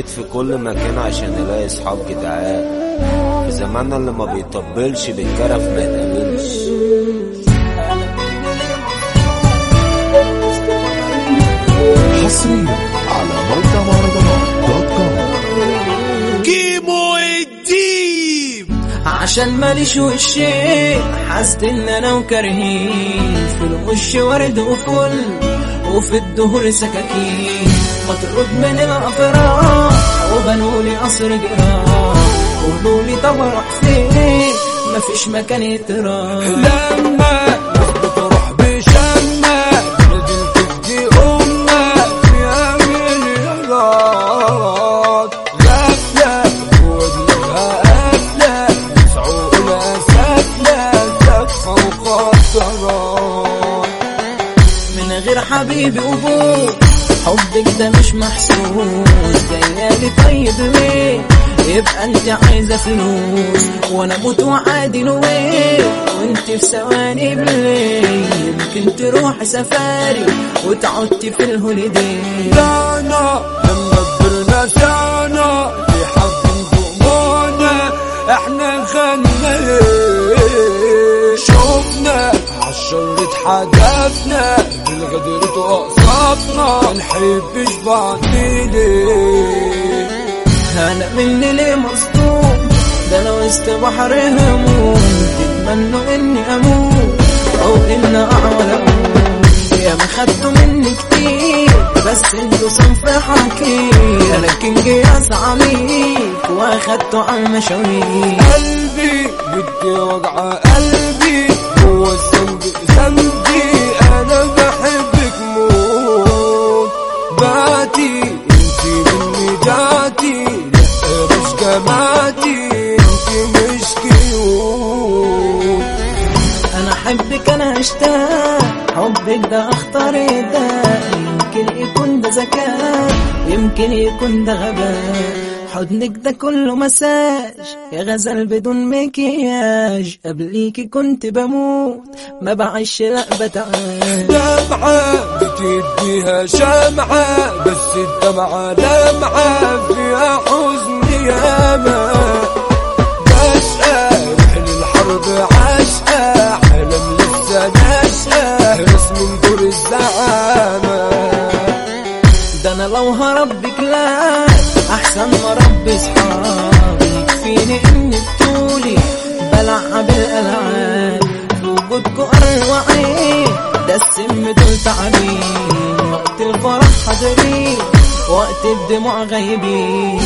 لفيت في كل مكان عشان الاقي أصحاب جدعان. في زماننا اللي ما بيطبلش بالكرف ما يتقابلش. حصريا على موقع مهرجانات دوت كوم كيمو الديب عشان ماليش وشي حاسس إن أنا وكرهين. في الوش ورد وفل. وفي الدهور سكاكين مطرود من الافراح وبنولي قصر جراح قولولي طب أروح فين مفيش مكان يتراح لما بتروح بشمة نزلت تدي أمة فيها مليارات غفلة ودنها قفلة مسعولة سفلة سقفة وخطرات من غير حبيبي وبوك حبك ده مش محسوس. جايالي طيب ليه؟ يبقى انت عايزة فلوس. وأنا أموت وعادي نويت وانت في ثواني بالليل يمكن تروح سفاري وتعدي في الهوليدي دانا لما كبرنا سانا في حب نجومنا إحنا خلنا شوفنا عالشر اتحدفنا بالغدر توقفنا نحبش بعض ليه أنا مني ليه مصدوم ده لو است بحر هموم تتمنوا إني أموت أو ان اعول أموت. يا ما خدتوا مني كتير بس أنتوا صنف حكير أنا كينج يا عميق واخدتوا على المشاوير. بدي وجع قلبي هو الذنب ذنبي. أنا بحبك موت. باتي انتي مني جاتي. مش جماتي انتي مش كيوت أنا أحبك أنا اشتاق حبك ده اختار ده. يمكن يكون ده ذكاء يمكن يكون ده غباء. حضنك ده كله مساج. يا غزل بدون مكياج. قبليكي كنت بموت. ما بعيش لا بتعاش دمعة بتديها شمعة. بس الدمعة لمعة فيها حزن لو هربك لا أحسن ما ربي صحابي يكفيني اني بطولي بلعب الالعاب في وجودكوا اروعين ده السم دول تعبين وقت الفرح حاضرين وقت الدموع غايبين.